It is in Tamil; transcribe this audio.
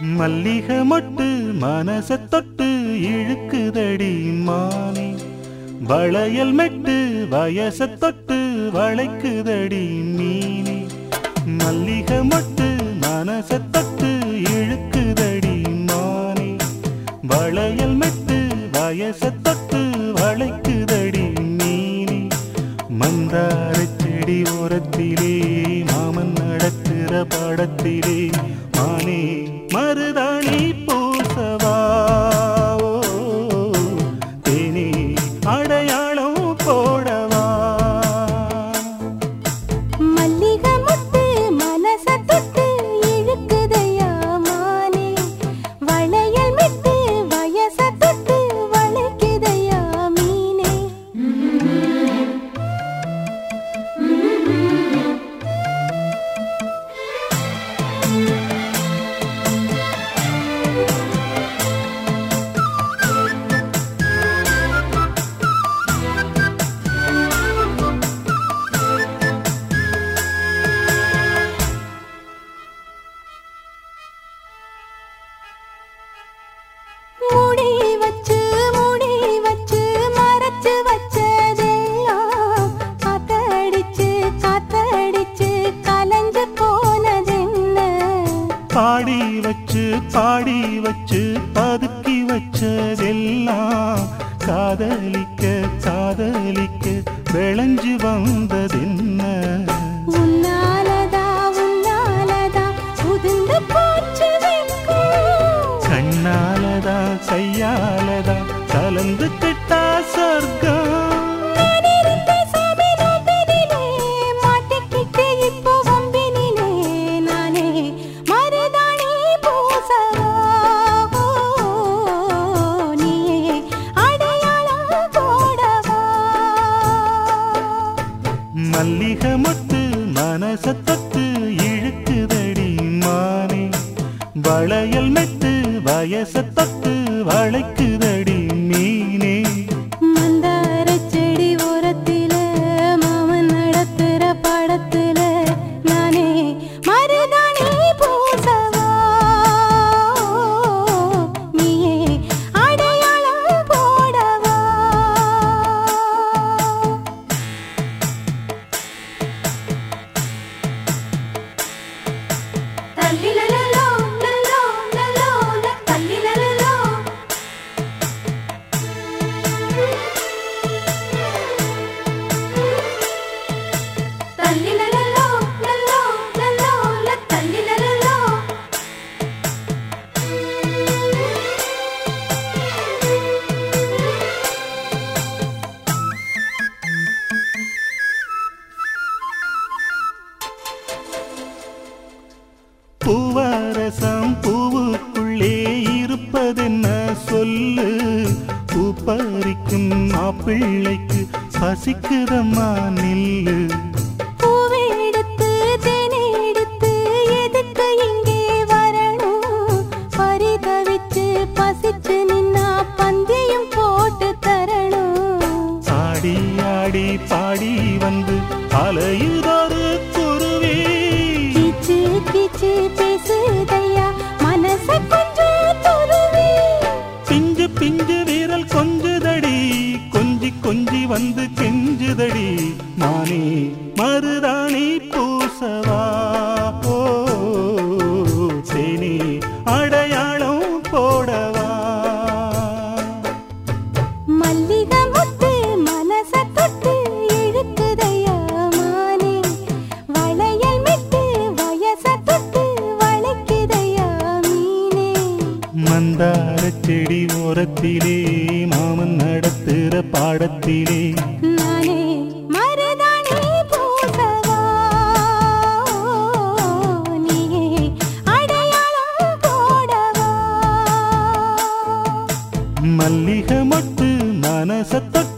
மல்லிக மொட்டு மனச தொட்டு இழுக்குதடி மானே. வளையல் மெட்டு வயச தொட்டு வளைக்குதடி மீனே. மல்லிக மொட்டு மனச தொட்டு இழுக்குதடி மானே. வளையல் மெட்டு வயச தொட்டு வளைக்குதடி மீனே. மந்தார செடி ஓரத்திலே மாமன் நடத்துகிற படத்திலே பாடி வச்சு பதுக்கி வச்சதெல்லாம் காதலிக்க காதலிக்க விளைஞ்சு வந்ததென்ன. கண்ணாலதா கையாலதா கலந்து கிட்டா சொர்க்கம் மல்லிக மொட்டு மனச தொட்டு இழுக்குதடி மானே. வளையல் மெட்டு வயச தொட்டு வளைக்குதடி பறிக்கும் மாப்பிள்ளைக்கு பசிக்குதம்மா நில்லு. பசிச்சு நின்னா பந்தியும் போட்டு தரணும். ஆடி ஆடி பாடி வந்து அலையுதொரு வந்து கெஞ்சுதடி நானே மருதாணி பூசவா? ஓ தேனி அடையாளம் போடவா? மல்லிகை முத்து மனச தொட்டு இழுக்குதையா மானே? வளையல் மிட்டு வயச தொட்டு வளைக்குதையா மீனே? மந்தார செடி ஓரத்திலே மாமன் நடத்துற பாடத்திலே. மல்லிகை மொட்டு மனச தொட்டு